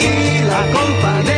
y la compañía.